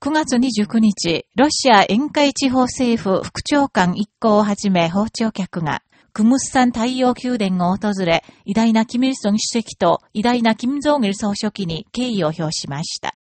9月29日、ロシア沿海地方政府副長官一行をはじめ訪朝客が、クムスサン太陽宮殿を訪れ、偉大なキム・イルソン主席と偉大なキム・ジョン・イル総書記に敬意を表しました。